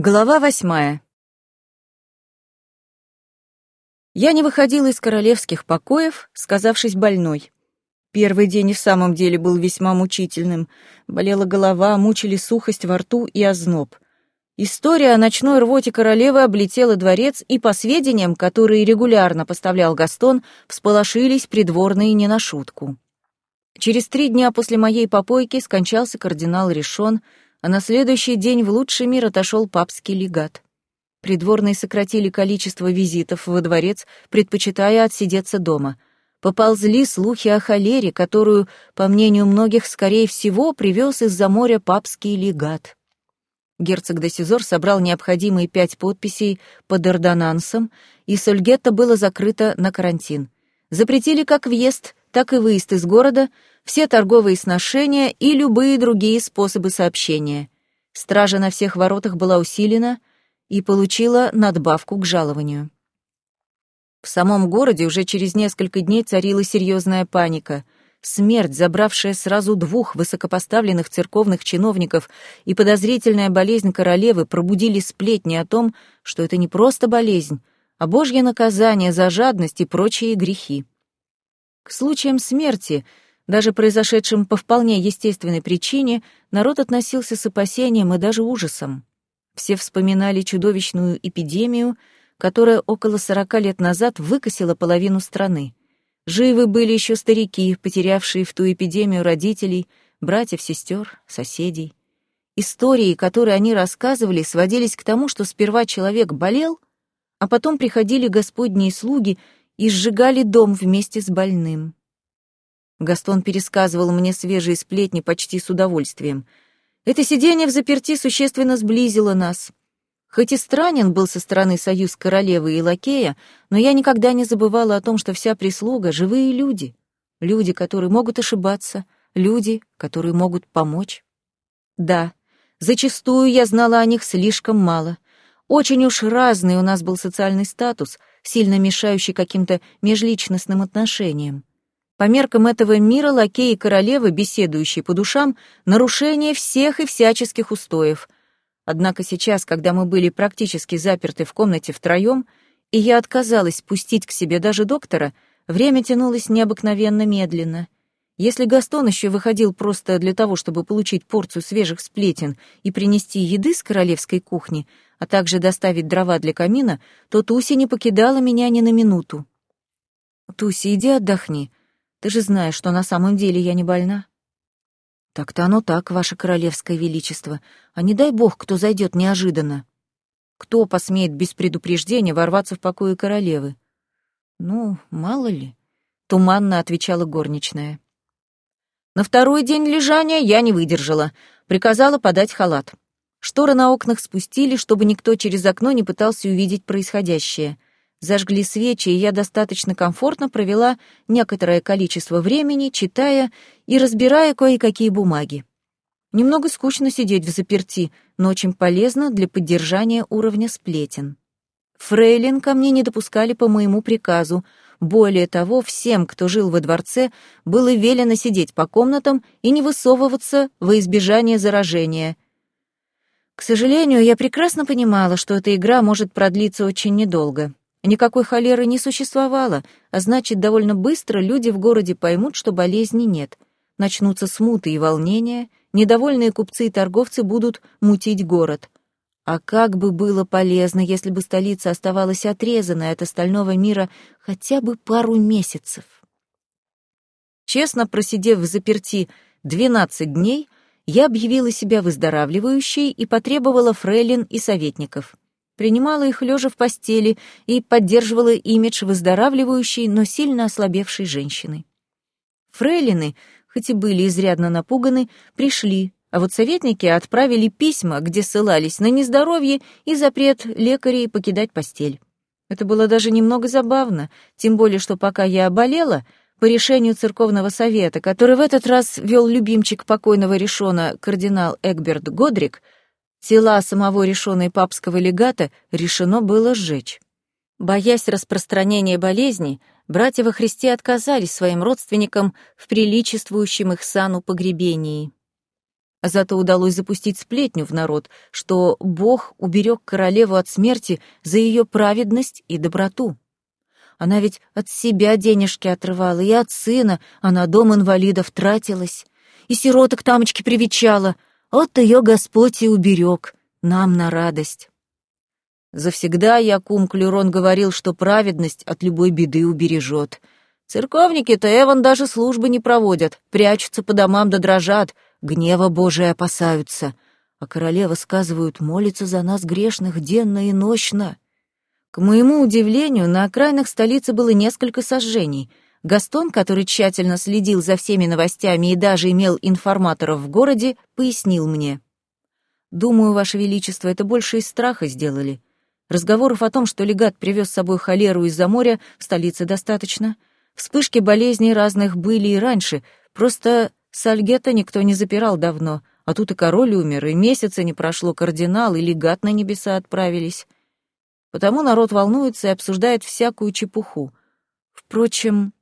Глава восьмая. Я не выходила из королевских покоев, сказавшись больной. Первый день и в самом деле был весьма мучительным. Болела голова, мучили сухость во рту и озноб. История о ночной рвоте королевы облетела дворец, и, по сведениям, которые регулярно поставлял Гастон, всполошились придворные не на шутку. Через три дня после моей попойки скончался кардинал Решон, а на следующий день в лучший мир отошел папский легат. Придворные сократили количество визитов во дворец, предпочитая отсидеться дома. Поползли слухи о холере, которую, по мнению многих, скорее всего, привез из-за моря папский легат. Герцог де Сизор собрал необходимые пять подписей под ордонансом, и Сольгетто было закрыто на карантин. Запретили как въезд, так и выезд из города, все торговые сношения и любые другие способы сообщения. Стража на всех воротах была усилена и получила надбавку к жалованию. В самом городе уже через несколько дней царила серьезная паника. Смерть, забравшая сразу двух высокопоставленных церковных чиновников, и подозрительная болезнь королевы пробудили сплетни о том, что это не просто болезнь, а божье наказание за жадность и прочие грехи. К случаям смерти — даже произошедшим по вполне естественной причине, народ относился с опасением и даже ужасом. Все вспоминали чудовищную эпидемию, которая около сорока лет назад выкосила половину страны. Живы были еще старики, потерявшие в ту эпидемию родителей, братьев, сестер, соседей. Истории, которые они рассказывали, сводились к тому, что сперва человек болел, а потом приходили господние слуги и сжигали дом вместе с больным. Гастон пересказывал мне свежие сплетни почти с удовольствием. Это сидение в заперти существенно сблизило нас. Хоть и странен был со стороны союз королевы и лакея, но я никогда не забывала о том, что вся прислуга — живые люди. Люди, которые могут ошибаться, люди, которые могут помочь. Да, зачастую я знала о них слишком мало. Очень уж разный у нас был социальный статус, сильно мешающий каким-то межличностным отношениям. По меркам этого мира лакеи и королевы, беседующие по душам, нарушение всех и всяческих устоев. Однако сейчас, когда мы были практически заперты в комнате втроем, и я отказалась пустить к себе даже доктора, время тянулось необыкновенно медленно. Если Гастон еще выходил просто для того, чтобы получить порцию свежих сплетен и принести еды с королевской кухни, а также доставить дрова для камина, то Туси не покидала меня ни на минуту. «Туси, иди отдохни», ты же знаешь, что на самом деле я не больна. Так-то оно так, ваше королевское величество. А не дай бог, кто зайдет неожиданно. Кто посмеет без предупреждения ворваться в покои королевы? Ну, мало ли. Туманно отвечала горничная. На второй день лежания я не выдержала. Приказала подать халат. Шторы на окнах спустили, чтобы никто через окно не пытался увидеть происходящее — Зажгли свечи, и я достаточно комфортно провела некоторое количество времени, читая и разбирая кое-какие бумаги. Немного скучно сидеть в заперти, но очень полезно для поддержания уровня сплетен. Фрейлин ко мне не допускали по моему приказу. Более того, всем, кто жил во дворце, было велено сидеть по комнатам и не высовываться во избежание заражения. К сожалению, я прекрасно понимала, что эта игра может продлиться очень недолго. Никакой холеры не существовало, а значит, довольно быстро люди в городе поймут, что болезни нет. Начнутся смуты и волнения, недовольные купцы и торговцы будут мутить город. А как бы было полезно, если бы столица оставалась отрезанной от остального мира хотя бы пару месяцев. Честно просидев в заперти 12 дней, я объявила себя выздоравливающей и потребовала фрейлин и советников — принимала их лежа в постели и поддерживала имидж выздоравливающей, но сильно ослабевшей женщины. Фрейлины, хоть и были изрядно напуганы, пришли, а вот советники отправили письма, где ссылались на нездоровье и запрет лекарей покидать постель. Это было даже немного забавно, тем более, что пока я болела, по решению церковного совета, который в этот раз вел любимчик покойного решона кардинал Эгберт Годрик, Тела самого решенной папского легата решено было сжечь. Боясь распространения болезни, братья во Христе отказались своим родственникам в приличествующем их сану погребении. Зато удалось запустить сплетню в народ, что Бог уберег королеву от смерти за ее праведность и доброту. Она ведь от себя денежки отрывала, и от сына, а на дом инвалидов тратилась, и сироток тамочки привечала. Вот ее Господь и уберег, нам на радость. Завсегда Якум Клюрон говорил, что праведность от любой беды убережет. Церковники-то Эван даже службы не проводят, прячутся по домам да дрожат, гнева Божия опасаются. А королева, сказывают, молится за нас грешных денно и нощно. К моему удивлению, на окраинах столицы было несколько сожжений. Гастон, который тщательно следил за всеми новостями и даже имел информаторов в городе, пояснил мне. «Думаю, Ваше Величество, это больше из страха сделали. Разговоров о том, что легат привез с собой холеру из-за моря, в столице достаточно. Вспышки болезней разных были и раньше, просто Сальгета никто не запирал давно, а тут и король умер, и месяца не прошло, кардинал и легат на небеса отправились. Потому народ волнуется и обсуждает всякую чепуху. Впрочем, —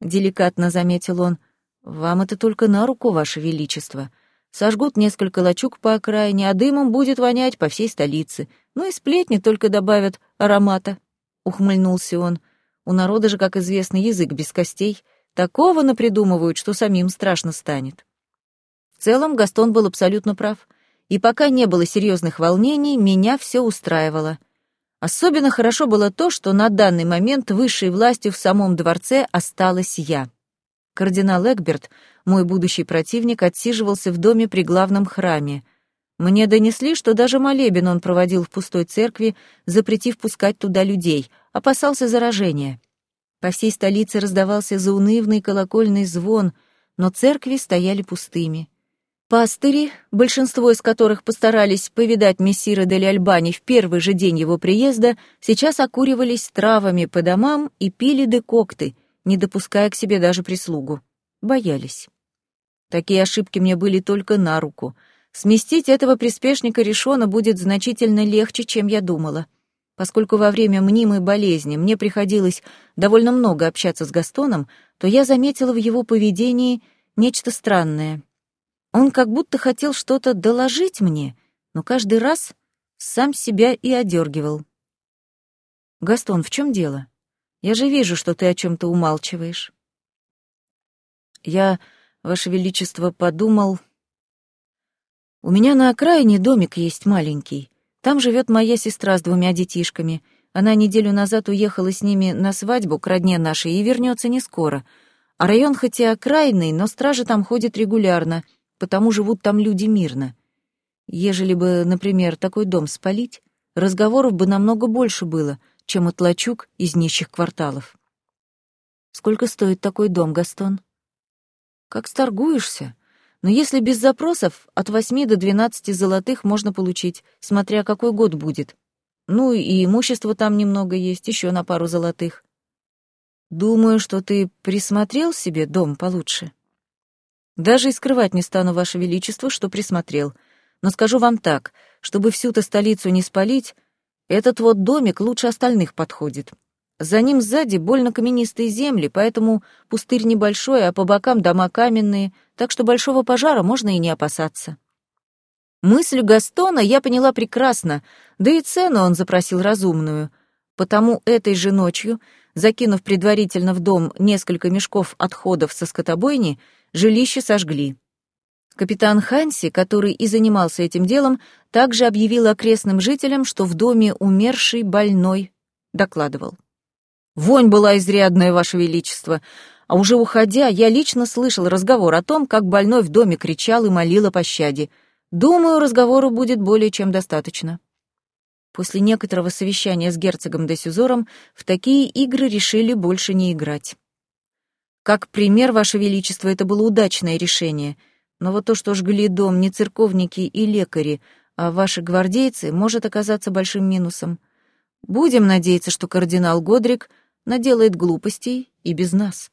деликатно заметил он, — вам это только на руку, ваше величество. Сожгут несколько лачуг по окраине, а дымом будет вонять по всей столице. Ну и сплетни только добавят аромата, — ухмыльнулся он. У народа же, как известно, язык без костей. Такого напридумывают, что самим страшно станет. В целом Гастон был абсолютно прав. И пока не было серьезных волнений, меня все устраивало — Особенно хорошо было то, что на данный момент высшей властью в самом дворце осталась я. Кардинал Эгберт, мой будущий противник, отсиживался в доме при главном храме. Мне донесли, что даже молебен он проводил в пустой церкви, запретив пускать туда людей, опасался заражения. По всей столице раздавался заунывный колокольный звон, но церкви стояли пустыми. Пастыри, большинство из которых постарались повидать мессира Дель Альбани в первый же день его приезда, сейчас окуривались травами по домам и пили декокты, не допуская к себе даже прислугу. Боялись. Такие ошибки мне были только на руку. Сместить этого приспешника Решона будет значительно легче, чем я думала. Поскольку во время мнимой болезни мне приходилось довольно много общаться с Гастоном, то я заметила в его поведении нечто странное — он как будто хотел что-то доложить мне, но каждый раз сам себя и одергивал. «Гастон, в чем дело? Я же вижу, что ты о чем-то умалчиваешь». «Я, Ваше Величество, подумал...» «У меня на окраине домик есть маленький. Там живет моя сестра с двумя детишками. Она неделю назад уехала с ними на свадьбу к родне нашей и вернется не скоро. А район хоть и окраинный, но стражи там ходят регулярно — потому живут там люди мирно. Ежели бы, например, такой дом спалить, разговоров бы намного больше было, чем от лачуг из нищих кварталов. Сколько стоит такой дом, Гастон? Как сторгуешься? Но если без запросов, от восьми до двенадцати золотых можно получить, смотря какой год будет. Ну и имущество там немного есть, еще на пару золотых. Думаю, что ты присмотрел себе дом получше. Даже и скрывать не стану, Ваше Величество, что присмотрел. Но скажу вам так, чтобы всю-то столицу не спалить, этот вот домик лучше остальных подходит. За ним сзади больно каменистые земли, поэтому пустырь небольшой, а по бокам дома каменные, так что большого пожара можно и не опасаться. Мысль Гастона я поняла прекрасно, да и цену он запросил разумную. Потому этой же ночью, закинув предварительно в дом несколько мешков отходов со скотобойни, жилище сожгли. Капитан Ханси, который и занимался этим делом, также объявил окрестным жителям, что в доме умерший больной, докладывал. «Вонь была изрядная, Ваше Величество, а уже уходя, я лично слышал разговор о том, как больной в доме кричал и молил о пощаде. Думаю, разговору будет более чем достаточно». После некоторого совещания с герцогом де Сюзором в такие игры решили больше не играть. Как пример, Ваше Величество, это было удачное решение. Но вот то, что жгли дом не церковники и лекари, а ваши гвардейцы, может оказаться большим минусом. Будем надеяться, что кардинал Годрик наделает глупостей и без нас.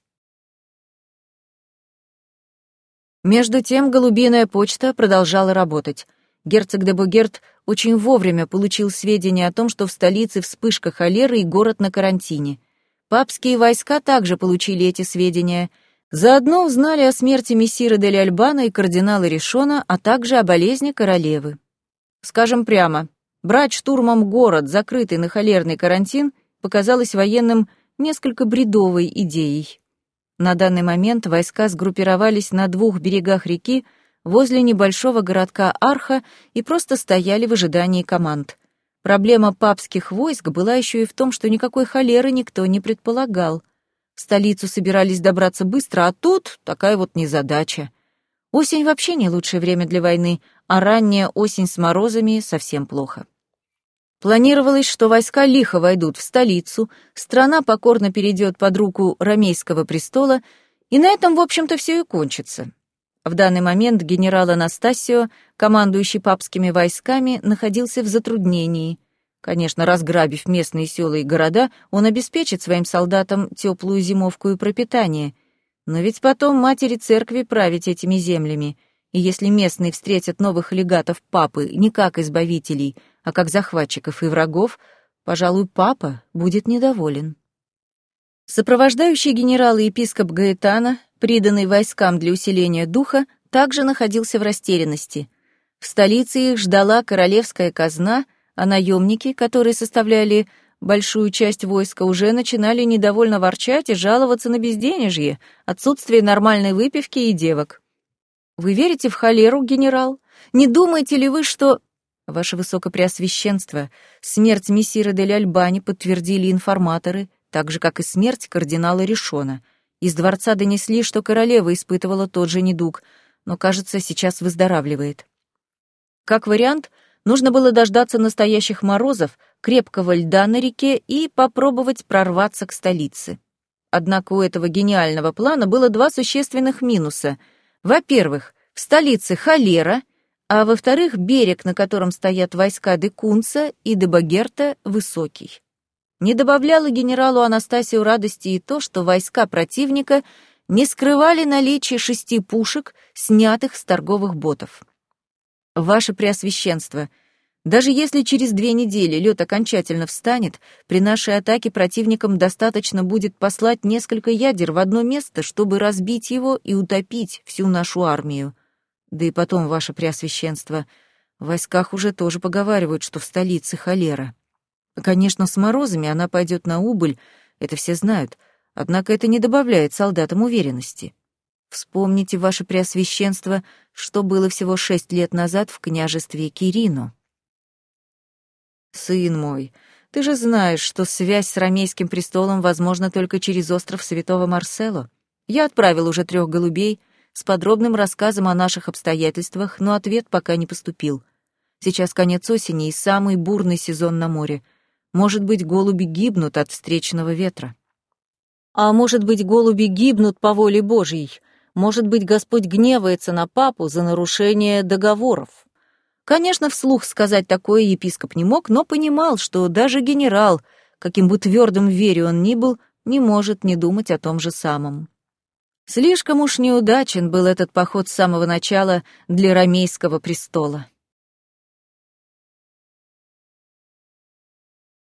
Между тем голубиная почта продолжала работать. Герцог де Бугерт очень вовремя получил сведения о том, что в столице вспышка холеры и город на карантине — Папские войска также получили эти сведения. Заодно узнали о смерти мессира Дель Альбана и кардинала Ришона, а также о болезни королевы. Скажем прямо, брать штурмом город, закрытый на холерный карантин, показалось военным несколько бредовой идеей. На данный момент войска сгруппировались на двух берегах реки возле небольшого городка Арха и просто стояли в ожидании команд. Проблема папских войск была еще и в том, что никакой холеры никто не предполагал. В столицу собирались добраться быстро, а тут такая вот незадача. Осень вообще не лучшее время для войны, а ранняя осень с морозами совсем плохо. Планировалось, что войска лихо войдут в столицу, страна покорно перейдет под руку Ромейского престола, и на этом, в общем-то, все и кончится. В данный момент генерал Анастасио, командующий папскими войсками, находился в затруднении. Конечно, разграбив местные села и города, он обеспечит своим солдатам теплую зимовку и пропитание. Но ведь потом матери церкви править этими землями. И если местные встретят новых легатов папы не как избавителей, а как захватчиков и врагов, пожалуй, папа будет недоволен. Сопровождающий генерал и епископ Гаэтана, приданный войскам для усиления духа, также находился в растерянности. В столице их ждала королевская казна — а наемники, которые составляли большую часть войска, уже начинали недовольно ворчать и жаловаться на безденежье, отсутствие нормальной выпивки и девок. «Вы верите в холеру, генерал? Не думаете ли вы, что...» «Ваше Высокопреосвященство, смерть мессира дель Альбани подтвердили информаторы, так же, как и смерть кардинала Ришона. Из дворца донесли, что королева испытывала тот же недуг, но, кажется, сейчас выздоравливает. Как вариант — Нужно было дождаться настоящих морозов, крепкого льда на реке и попробовать прорваться к столице. Однако у этого гениального плана было два существенных минуса. Во-первых, в столице холера, а во-вторых, берег, на котором стоят войска Декунца и Дебагерта, высокий. Не добавляло генералу Анастасию радости и то, что войска противника не скрывали наличие шести пушек, снятых с торговых ботов. Ваше Преосвященство, даже если через две недели лед окончательно встанет, при нашей атаке противникам достаточно будет послать несколько ядер в одно место, чтобы разбить его и утопить всю нашу армию. Да и потом, Ваше Преосвященство, в войсках уже тоже поговаривают, что в столице холера. Конечно, с морозами она пойдет на убыль, это все знают, однако это не добавляет солдатам уверенности. Вспомните, ваше преосвященство, что было всего шесть лет назад в княжестве Кирино. Сын мой, ты же знаешь, что связь с ромейским престолом возможна только через остров Святого Марсело. Я отправил уже трех голубей с подробным рассказом о наших обстоятельствах, но ответ пока не поступил. Сейчас конец осени и самый бурный сезон на море. Может быть, голуби гибнут от встречного ветра. А может быть, голуби гибнут по воле Божьей, может быть, Господь гневается на папу за нарушение договоров. Конечно, вслух сказать такое епископ не мог, но понимал, что даже генерал, каким бы твердым в вере он ни был, не может не думать о том же самом. Слишком уж неудачен был этот поход с самого начала для ромейского престола.